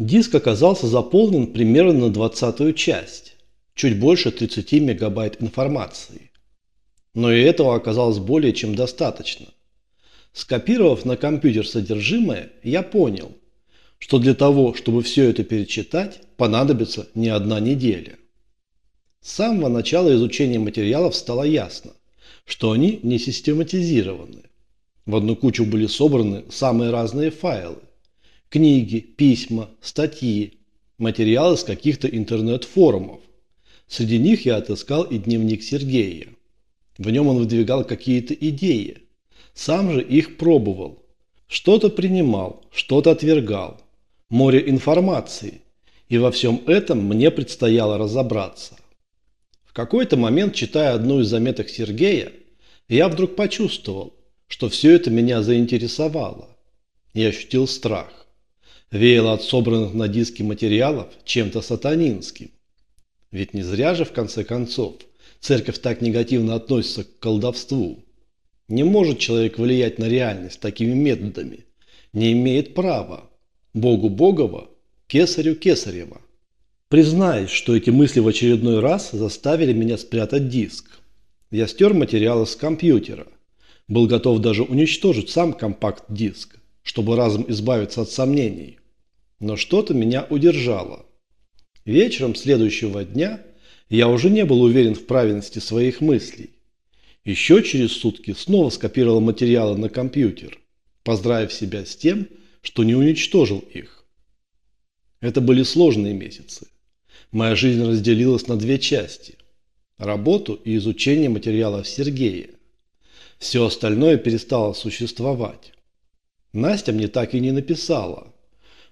Диск оказался заполнен примерно на двадцатую часть, чуть больше 30 мегабайт информации. Но и этого оказалось более чем достаточно. Скопировав на компьютер содержимое, я понял, что для того, чтобы все это перечитать, понадобится не одна неделя. С самого начала изучения материалов стало ясно, что они не систематизированы. В одну кучу были собраны самые разные файлы. Книги, письма, статьи, материалы с каких-то интернет-форумов. Среди них я отыскал и дневник Сергея. В нем он выдвигал какие-то идеи. Сам же их пробовал. Что-то принимал, что-то отвергал. Море информации. И во всем этом мне предстояло разобраться. В какой-то момент, читая одну из заметок Сергея, я вдруг почувствовал, что все это меня заинтересовало. Я ощутил страх. Веяло от собранных на диске материалов чем-то сатанинским. Ведь не зря же, в конце концов, церковь так негативно относится к колдовству. Не может человек влиять на реальность такими методами. Не имеет права. Богу Богова, кесарю Кесарева. Признаюсь, что эти мысли в очередной раз заставили меня спрятать диск. Я стер материалы с компьютера. Был готов даже уничтожить сам компакт-диск, чтобы разом избавиться от сомнений. Но что-то меня удержало. Вечером следующего дня я уже не был уверен в правильности своих мыслей. Еще через сутки снова скопировал материалы на компьютер, поздравив себя с тем, что не уничтожил их. Это были сложные месяцы. Моя жизнь разделилась на две части – работу и изучение материалов Сергея. Все остальное перестало существовать. Настя мне так и не написала,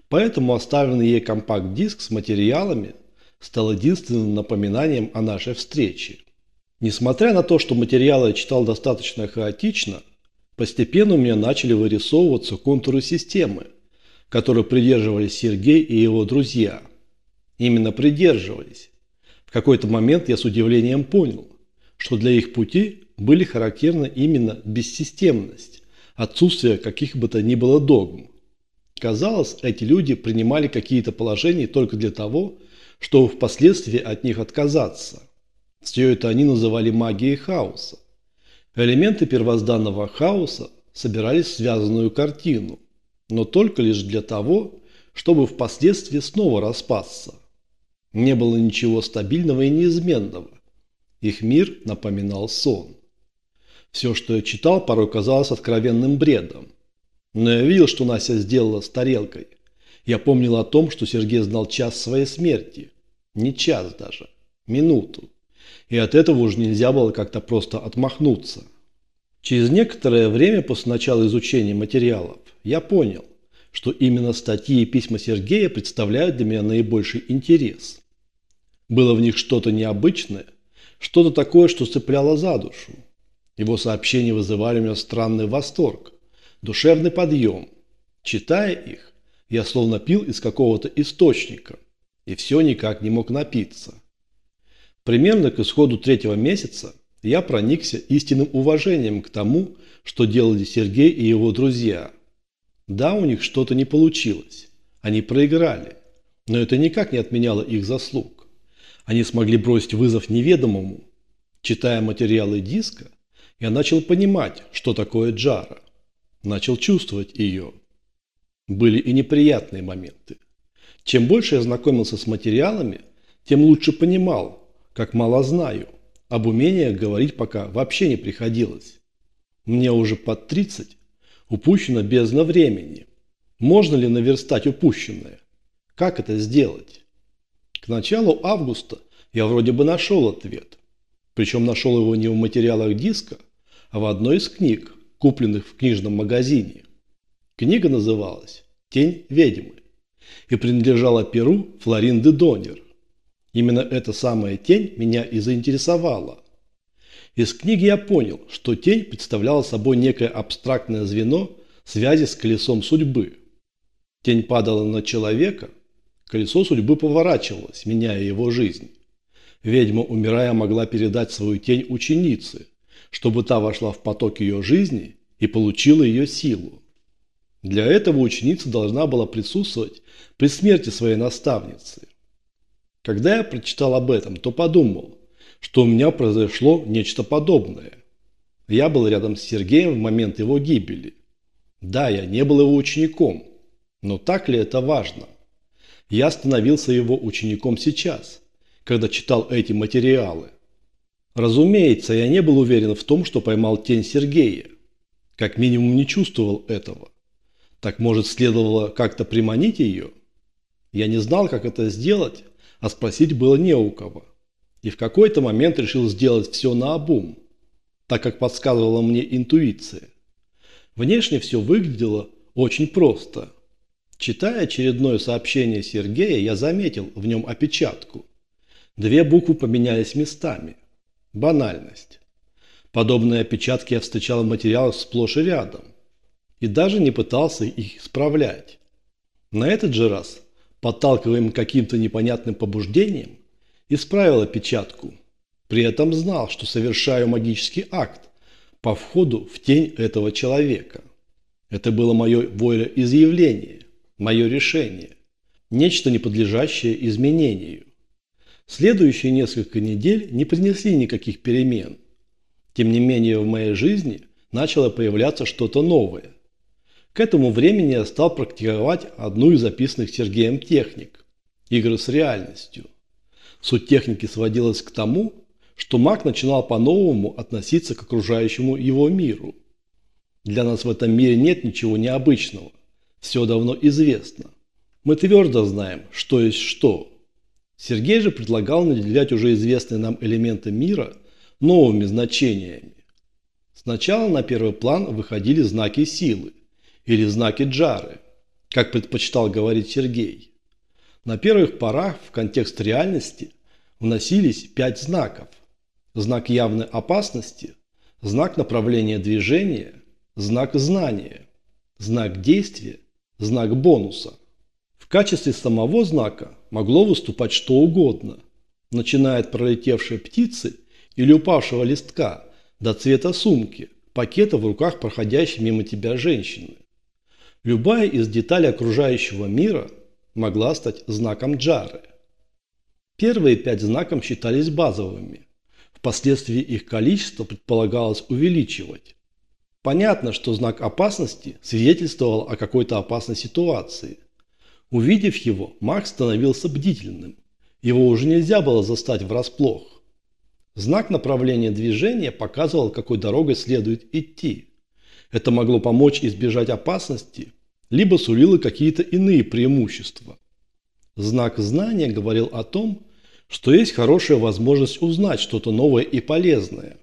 поэтому оставленный ей компакт-диск с материалами стал единственным напоминанием о нашей встрече. Несмотря на то, что материалы я читал достаточно хаотично, постепенно у меня начали вырисовываться контуры системы, которые придерживались Сергей и его друзья – именно придерживались. В какой-то момент я с удивлением понял, что для их пути были характерны именно бессистемность, отсутствие каких бы то ни было догм. Казалось, эти люди принимали какие-то положения только для того, чтобы впоследствии от них отказаться. Все это они называли магией хаоса. Элементы первозданного хаоса собирались в связанную картину, но только лишь для того, чтобы впоследствии снова распасться. Не было ничего стабильного и неизменного. Их мир напоминал сон. Все, что я читал, порой казалось откровенным бредом. Но я видел, что Настя сделала с тарелкой. Я помнил о том, что Сергей знал час своей смерти. Не час даже. Минуту. И от этого уже нельзя было как-то просто отмахнуться. Через некоторое время после начала изучения материалов я понял, что именно статьи и письма Сергея представляют для меня наибольший интерес. Было в них что-то необычное, что-то такое, что цепляло за душу. Его сообщения вызывали у меня странный восторг, душевный подъем. Читая их, я словно пил из какого-то источника, и все никак не мог напиться. Примерно к исходу третьего месяца я проникся истинным уважением к тому, что делали Сергей и его друзья. Да, у них что-то не получилось. Они проиграли. Но это никак не отменяло их заслуг. Они смогли бросить вызов неведомому. Читая материалы диска, я начал понимать, что такое Джара. Начал чувствовать ее. Были и неприятные моменты. Чем больше я знакомился с материалами, тем лучше понимал, как мало знаю. Об умениях говорить пока вообще не приходилось. Мне уже под 30, упущено бездна времени. Можно ли наверстать упущенное? Как это сделать? К началу августа я вроде бы нашел ответ. Причем нашел его не в материалах диска, а в одной из книг, купленных в книжном магазине. Книга называлась «Тень ведьмы» и принадлежала перу Флорин де Донер. Именно эта самая тень меня и заинтересовала. Из книги я понял, что тень представляла собой некое абстрактное звено связи с колесом судьбы. Тень падала на человека, Колесо судьбы поворачивалось, меняя его жизнь. Ведьма, умирая, могла передать свою тень ученице, чтобы та вошла в поток ее жизни и получила ее силу. Для этого ученица должна была присутствовать при смерти своей наставницы. Когда я прочитал об этом, то подумал, что у меня произошло нечто подобное. Я был рядом с Сергеем в момент его гибели. Да, я не был его учеником, но так ли это важно? Я становился его учеником сейчас, когда читал эти материалы. Разумеется, я не был уверен в том, что поймал тень Сергея. Как минимум не чувствовал этого. Так может следовало как-то приманить ее? Я не знал, как это сделать, а спросить было не у кого. И в какой-то момент решил сделать все наобум, так как подсказывала мне интуиция. Внешне все выглядело очень просто. Читая очередное сообщение Сергея, я заметил в нем опечатку. Две буквы поменялись местами. Банальность. Подобные опечатки я встречал в материалах сплошь и рядом и даже не пытался их исправлять. На этот же раз, подталкиваемым каким-то непонятным побуждением, исправил опечатку. При этом знал, что совершаю магический акт по входу в тень этого человека. Это было мое волеизъявление, мое решение, нечто не подлежащее изменению. Следующие несколько недель не принесли никаких перемен. Тем не менее в моей жизни начало появляться что-то новое. К этому времени я стал практиковать одну из записанных Сергеем техник – игры с реальностью. Суть техники сводилась к тому, что маг начинал по-новому относиться к окружающему его миру. Для нас в этом мире нет ничего необычного. Все давно известно. Мы твердо знаем, что есть что. Сергей же предлагал наделять уже известные нам элементы мира новыми значениями. Сначала на первый план выходили знаки силы, или знаки джары, как предпочитал говорить Сергей. На первых порах в контекст реальности вносились пять знаков. Знак явной опасности, знак направления движения, знак знания, знак действия, знак бонуса. Качестве самого знака могло выступать что угодно, начиная от пролетевшей птицы или упавшего листка до цвета сумки, пакета в руках проходящей мимо тебя женщины. Любая из деталей окружающего мира могла стать знаком джары. Первые пять знаков считались базовыми. Впоследствии их количество предполагалось увеличивать. Понятно, что знак опасности свидетельствовал о какой-то опасной ситуации. Увидев его, маг становился бдительным. Его уже нельзя было застать врасплох. Знак направления движения показывал, какой дорогой следует идти. Это могло помочь избежать опасности, либо сулило какие-то иные преимущества. Знак знания говорил о том, что есть хорошая возможность узнать что-то новое и полезное.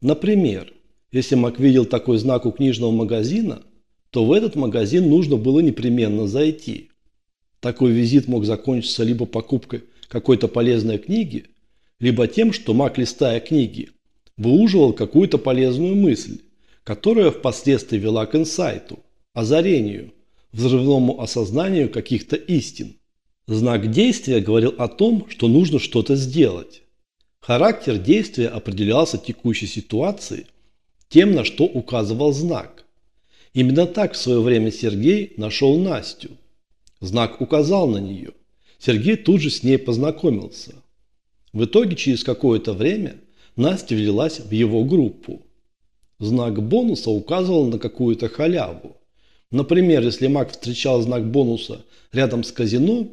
Например, если Мак видел такой знак у книжного магазина, то в этот магазин нужно было непременно зайти. Такой визит мог закончиться либо покупкой какой-то полезной книги, либо тем, что Мак, листая книги, выуживал какую-то полезную мысль, которая впоследствии вела к инсайту, озарению, взрывному осознанию каких-то истин. Знак действия говорил о том, что нужно что-то сделать. Характер действия определялся текущей ситуацией, тем, на что указывал знак. Именно так в свое время Сергей нашел Настю. Знак указал на нее. Сергей тут же с ней познакомился. В итоге через какое-то время Настя влилась в его группу. Знак бонуса указывал на какую-то халяву. Например, если маг встречал знак бонуса рядом с казино,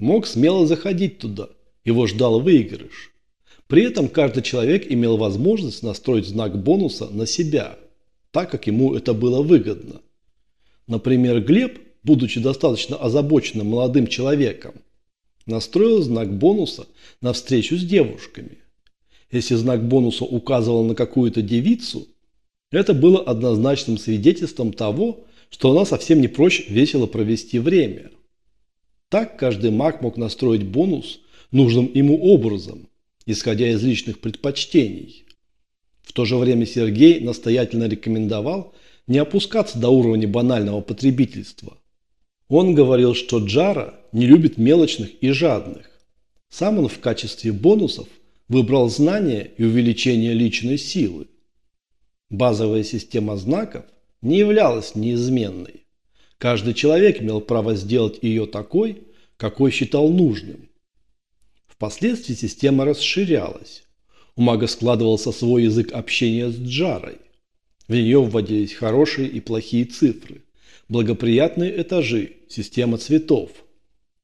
мог смело заходить туда, его ждал выигрыш. При этом каждый человек имел возможность настроить знак бонуса на себя, так как ему это было выгодно. Например, Глеб, будучи достаточно озабоченным молодым человеком, настроил знак бонуса на встречу с девушками. Если знак бонуса указывал на какую-то девицу, это было однозначным свидетельством того, что она совсем не прочь весело провести время. Так каждый маг мог настроить бонус нужным ему образом, исходя из личных предпочтений. В то же время Сергей настоятельно рекомендовал не опускаться до уровня банального потребительства. Он говорил, что Джара не любит мелочных и жадных. Сам он в качестве бонусов выбрал знания и увеличение личной силы. Базовая система знаков не являлась неизменной. Каждый человек имел право сделать ее такой, какой считал нужным. Впоследствии система расширялась. У мага складывался свой язык общения с Джарой. В нее вводились хорошие и плохие цифры, благоприятные этажи, система цветов.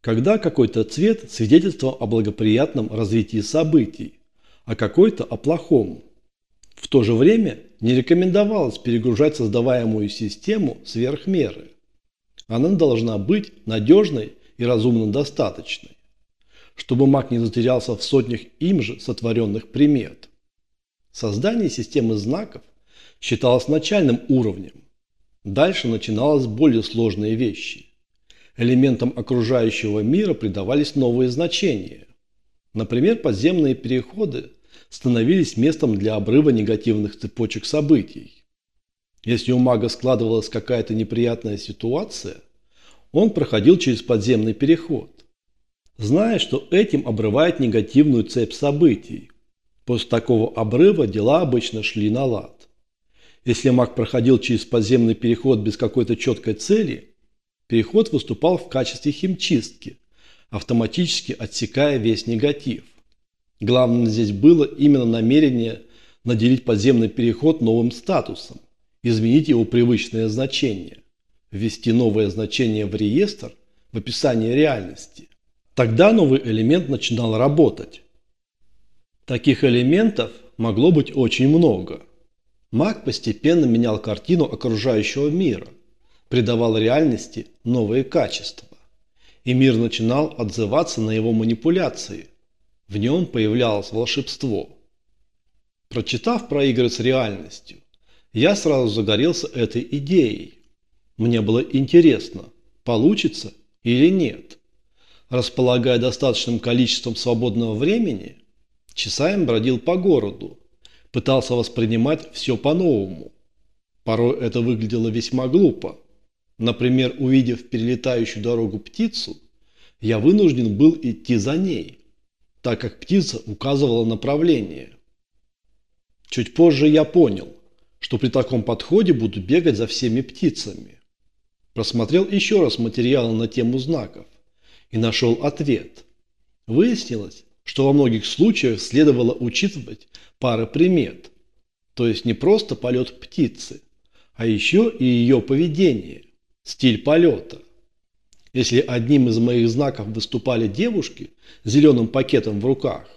Когда какой-то цвет свидетельствовал о благоприятном развитии событий, а какой-то о плохом. В то же время не рекомендовалось перегружать создаваемую систему сверх меры. Она должна быть надежной и разумно достаточной, чтобы маг не затерялся в сотнях им же сотворенных примет. Создание системы знаков считалось начальным уровнем. Дальше начиналось более сложные вещи. Элементам окружающего мира придавались новые значения. Например, подземные переходы становились местом для обрыва негативных цепочек событий. Если у мага складывалась какая-то неприятная ситуация, он проходил через подземный переход, зная, что этим обрывает негативную цепь событий. После такого обрыва дела обычно шли на лад. Если маг проходил через подземный переход без какой-то четкой цели, переход выступал в качестве химчистки, автоматически отсекая весь негатив. Главным здесь было именно намерение наделить подземный переход новым статусом, изменить его привычное значение, ввести новое значение в реестр в описании реальности. Тогда новый элемент начинал работать. Таких элементов могло быть очень много. Маг постепенно менял картину окружающего мира, придавал реальности новые качества. И мир начинал отзываться на его манипуляции. В нем появлялось волшебство. Прочитав про игры с реальностью, я сразу загорелся этой идеей. Мне было интересно, получится или нет. Располагая достаточным количеством свободного времени, часами бродил по городу, пытался воспринимать все по-новому. Порой это выглядело весьма глупо. Например, увидев перелетающую дорогу птицу, я вынужден был идти за ней, так как птица указывала направление. Чуть позже я понял, что при таком подходе буду бегать за всеми птицами. Просмотрел еще раз материалы на тему знаков и нашел ответ. Выяснилось, что во многих случаях следовало учитывать пары примет, то есть не просто полет птицы, а еще и ее поведение, стиль полета. Если одним из моих знаков выступали девушки с зеленым пакетом в руках,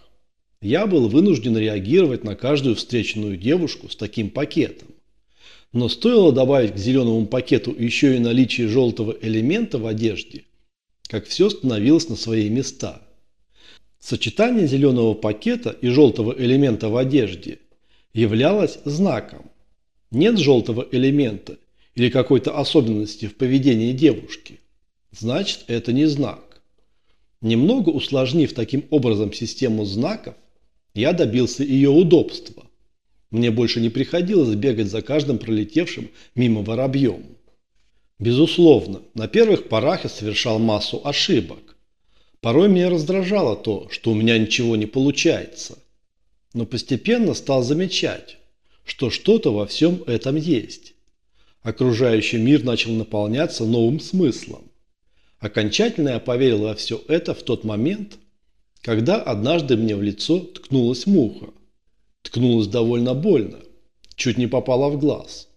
я был вынужден реагировать на каждую встреченную девушку с таким пакетом. Но стоило добавить к зеленому пакету еще и наличие желтого элемента в одежде, как все становилось на свои места. Сочетание зеленого пакета и желтого элемента в одежде являлось знаком. Нет желтого элемента или какой-то особенности в поведении девушки – значит это не знак. Немного усложнив таким образом систему знаков, я добился ее удобства. Мне больше не приходилось бегать за каждым пролетевшим мимо воробьем. Безусловно, на первых порах я совершал массу ошибок. Порой меня раздражало то, что у меня ничего не получается. Но постепенно стал замечать, что что-то во всем этом есть. Окружающий мир начал наполняться новым смыслом. Окончательно я поверил во все это в тот момент, когда однажды мне в лицо ткнулась муха. Ткнулась довольно больно, чуть не попала в глаз.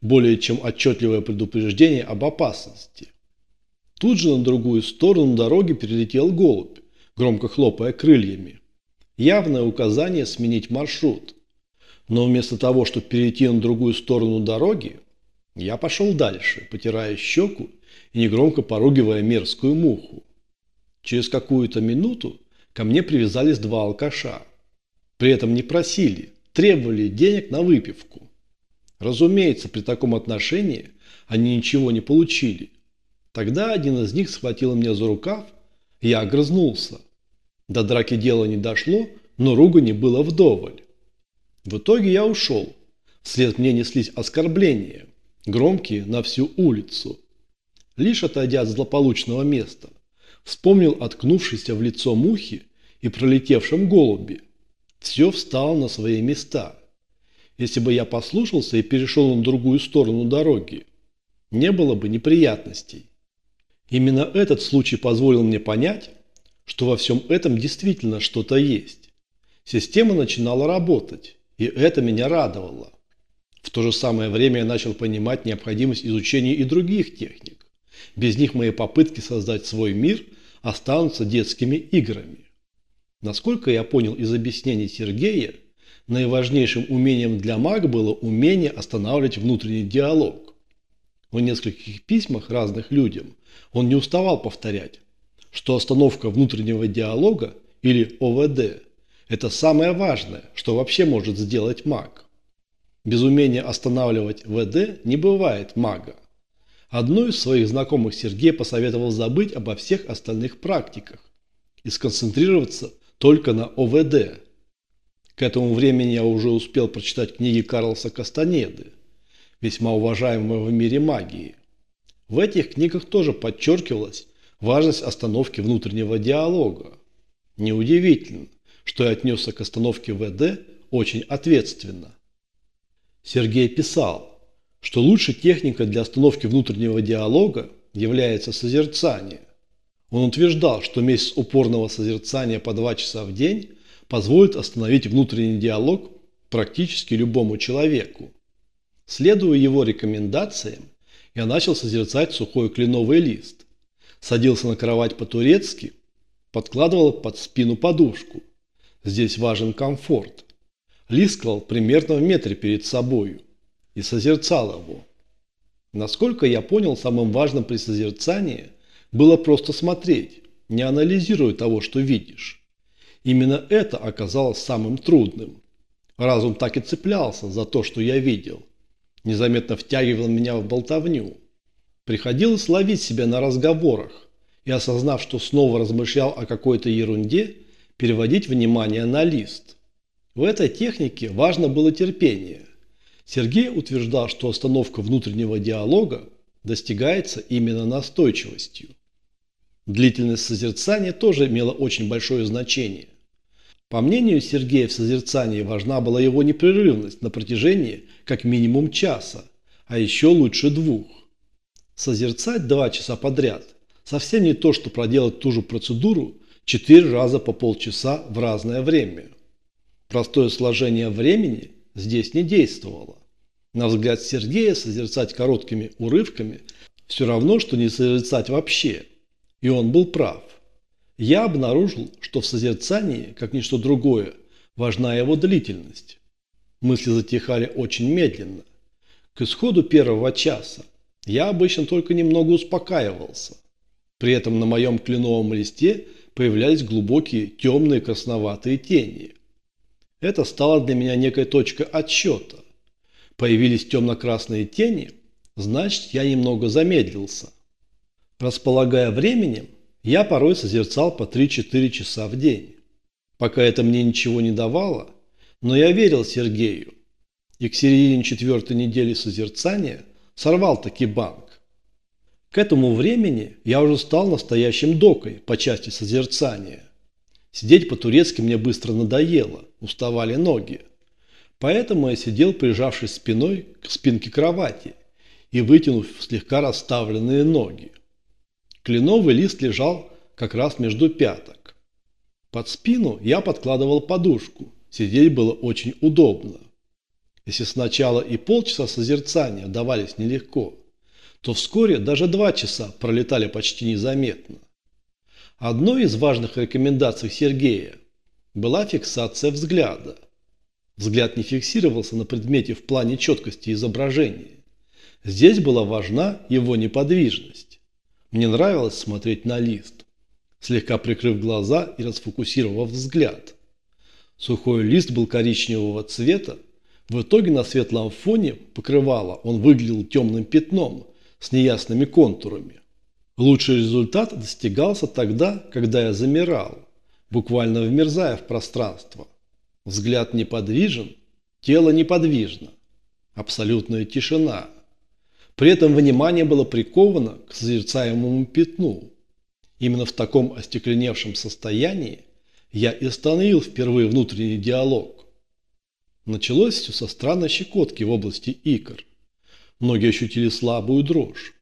Более чем отчетливое предупреждение об опасности. Тут же на другую сторону дороги перелетел голубь, громко хлопая крыльями. Явное указание сменить маршрут. Но вместо того, чтобы перейти на другую сторону дороги, я пошел дальше, потирая щеку и негромко поругивая мерзкую муху. Через какую-то минуту ко мне привязались два алкаша. При этом не просили, требовали денег на выпивку. Разумеется, при таком отношении они ничего не получили. Тогда один из них схватил меня за рукав, и я огрызнулся. До драки дело не дошло, но ругани было вдоволь. В итоге я ушел. Вслед мне неслись оскорбления, громкие на всю улицу. Лишь отойдя от злополучного места, вспомнил откнувшийся в лицо мухи и пролетевшем голуби. Все встало на свои места. Если бы я послушался и перешел на другую сторону дороги, не было бы неприятностей. Именно этот случай позволил мне понять, что во всем этом действительно что-то есть. Система начинала работать, и это меня радовало. В то же самое время я начал понимать необходимость изучения и других техник. Без них мои попытки создать свой мир останутся детскими играми. Насколько я понял из объяснений Сергея, наиважнейшим умением для мага было умение останавливать внутренний диалог. В нескольких письмах разных людям он не уставал повторять, что остановка внутреннего диалога или ОВД – это самое важное, что вообще может сделать маг. Без умения останавливать ВД не бывает мага. Одну из своих знакомых Сергей посоветовал забыть обо всех остальных практиках и сконцентрироваться только на ОВД. К этому времени я уже успел прочитать книги Карлоса Кастанеды, весьма уважаемого в мире магии. В этих книгах тоже подчеркивалась важность остановки внутреннего диалога. Неудивительно, что я отнесся к остановке ВД очень ответственно. Сергей писал, что лучшей техникой для остановки внутреннего диалога является созерцание. Он утверждал, что месяц упорного созерцания по два часа в день позволит остановить внутренний диалог практически любому человеку. Следуя его рекомендациям, я начал созерцать сухой кленовый лист, садился на кровать по-турецки, подкладывал под спину подушку. Здесь важен комфорт. Лист клал примерно в метре перед собою и созерцал его. Насколько я понял, самым важным при созерцании – было просто смотреть, не анализируя того, что видишь. Именно это оказалось самым трудным. Разум так и цеплялся за то, что я видел. Незаметно втягивал меня в болтовню. Приходилось ловить себя на разговорах и, осознав, что снова размышлял о какой-то ерунде, переводить внимание на лист. В этой технике важно было терпение. Сергей утверждал, что остановка внутреннего диалога достигается именно настойчивостью. Длительность созерцания тоже имела очень большое значение. По мнению Сергея, в созерцании важна была его непрерывность на протяжении как минимум часа, а еще лучше двух. Созерцать два часа подряд – совсем не то, что проделать ту же процедуру четыре раза по полчаса в разное время. Простое сложение времени здесь не действовало. На взгляд Сергея созерцать короткими урывками все равно, что не созерцать вообще – и он был прав. Я обнаружил, что в созерцании, как ничто другое, важна его длительность. Мысли затихали очень медленно. К исходу первого часа я обычно только немного успокаивался. При этом на моем кленовом листе появлялись глубокие темные красноватые тени. Это стало для меня некой точкой отсчета. Появились темно-красные тени, значит я немного замедлился. Располагая временем, я порой созерцал по 3-4 часа в день. Пока это мне ничего не давало, но я верил Сергею. И к середине четвертой недели созерцания сорвал таки банк. К этому времени я уже стал настоящим докой по части созерцания. Сидеть по-турецки мне быстро надоело, уставали ноги. Поэтому я сидел, прижавшись спиной к спинке кровати и вытянув слегка расставленные ноги. Кленовый лист лежал как раз между пяток. Под спину я подкладывал подушку. Сидеть было очень удобно. Если сначала и полчаса созерцания давались нелегко, то вскоре даже два часа пролетали почти незаметно. Одной из важных рекомендаций Сергея была фиксация взгляда. Взгляд не фиксировался на предмете в плане четкости изображения. Здесь была важна его неподвижность. Мне нравилось смотреть на лист, слегка прикрыв глаза и расфокусировав взгляд. Сухой лист был коричневого цвета, в итоге на светлом фоне покрывала он выглядел темным пятном с неясными контурами. Лучший результат достигался тогда, когда я замирал, буквально вмерзая в пространство. Взгляд неподвижен, тело неподвижно. Абсолютная тишина – при этом внимание было приковано к созерцаемому пятну. Именно в таком остекленевшем состоянии я и остановил впервые внутренний диалог. Началось все со странной щекотки в области икр. Ноги ощутили слабую дрожь.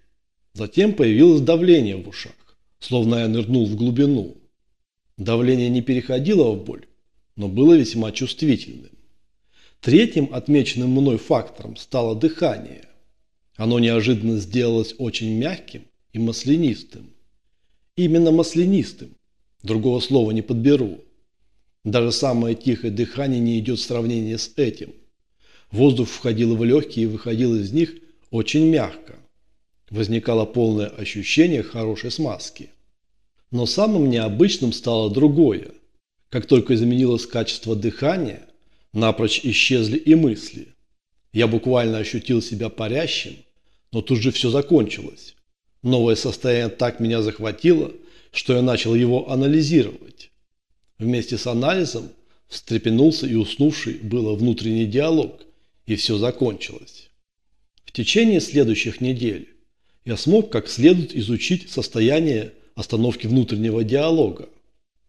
Затем появилось давление в ушах, словно я нырнул в глубину. Давление не переходило в боль, но было весьма чувствительным. Третьим отмеченным мной фактором стало дыхание. Оно неожиданно сделалось очень мягким и маслянистым. Именно маслянистым, другого слова не подберу. Даже самое тихое дыхание не идет в сравнение с этим. Воздух входил в легкие и выходил из них очень мягко. Возникало полное ощущение хорошей смазки. Но самым необычным стало другое. Как только изменилось качество дыхания, напрочь исчезли и мысли. Я буквально ощутил себя парящим, но тут же все закончилось. Новое состояние так меня захватило, что я начал его анализировать. Вместе с анализом встрепенулся и уснувший было внутренний диалог, и все закончилось. В течение следующих недель я смог как следует изучить состояние остановки внутреннего диалога.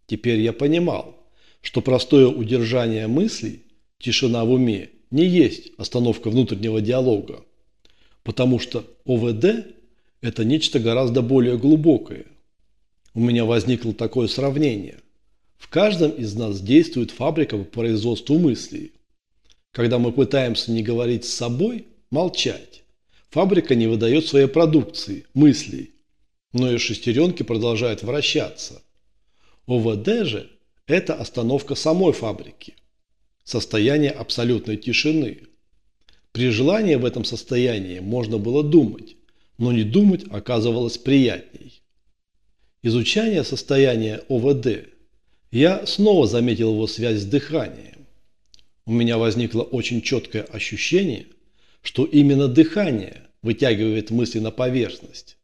Теперь я понимал, что простое удержание мыслей, тишина в уме, не есть остановка внутреннего диалога, потому что ОВД – это нечто гораздо более глубокое. У меня возникло такое сравнение. В каждом из нас действует фабрика по производству мыслей. Когда мы пытаемся не говорить с собой, молчать, фабрика не выдает своей продукции, мыслей, но и шестеренки продолжают вращаться. ОВД же – это остановка самой фабрики, состояние абсолютной тишины. При желании в этом состоянии можно было думать, но не думать оказывалось приятней. Изучание состояния ОВД я снова заметил его связь с дыханием. У меня возникло очень четкое ощущение, что именно дыхание вытягивает мысли на поверхность,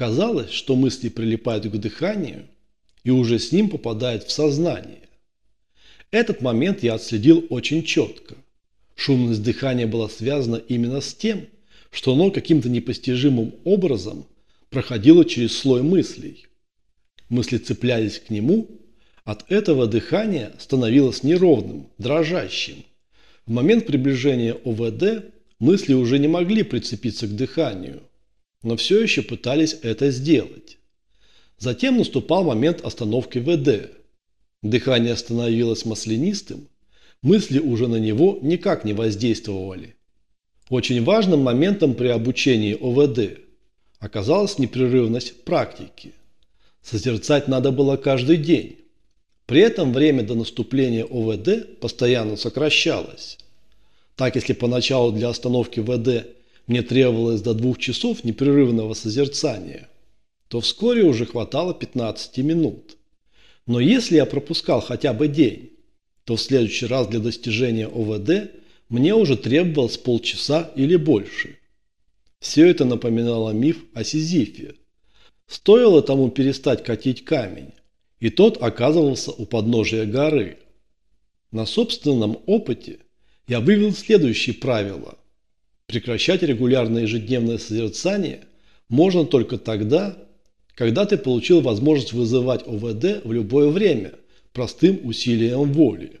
Казалось, что мысли прилипают к дыханию и уже с ним попадают в сознание. Этот момент я отследил очень четко. Шумность дыхания была связана именно с тем, что оно каким-то непостижимым образом проходило через слой мыслей. Мысли цеплялись к нему, от этого дыхание становилось неровным, дрожащим. В момент приближения ОВД мысли уже не могли прицепиться к дыханию, но все еще пытались это сделать. Затем наступал момент остановки ВД. Дыхание становилось маслянистым, мысли уже на него никак не воздействовали. Очень важным моментом при обучении ОВД оказалась непрерывность практики. Созерцать надо было каждый день. При этом время до наступления ОВД постоянно сокращалось. Так, если поначалу для остановки ВД мне требовалось до двух часов непрерывного созерцания, то вскоре уже хватало 15 минут. Но если я пропускал хотя бы день, то в следующий раз для достижения ОВД мне уже требовалось полчаса или больше. Все это напоминало миф о Сизифе. Стоило тому перестать катить камень, и тот оказывался у подножия горы. На собственном опыте я вывел следующие правила. Прекращать регулярное ежедневное созерцание можно только тогда, когда ты получил возможность вызывать ОВД в любое время простым усилием воли.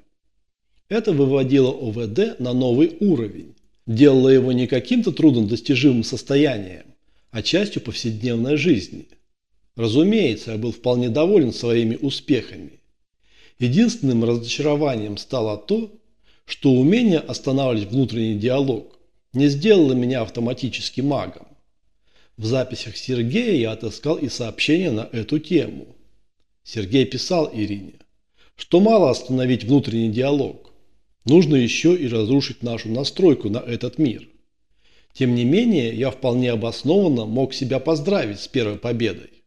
Это выводило ОВД на новый уровень, делало его не каким-то труднодостижимым состоянием, а частью повседневной жизни. Разумеется, я был вполне доволен своими успехами. Единственным разочарованием стало то, что умение останавливать внутренний диалог не сделало меня автоматически магом. В записях Сергея я отыскал и сообщение на эту тему. Сергей писал Ирине, что мало остановить внутренний диалог. Нужно еще и разрушить нашу настройку на этот мир. Тем не менее, я вполне обоснованно мог себя поздравить с первой победой.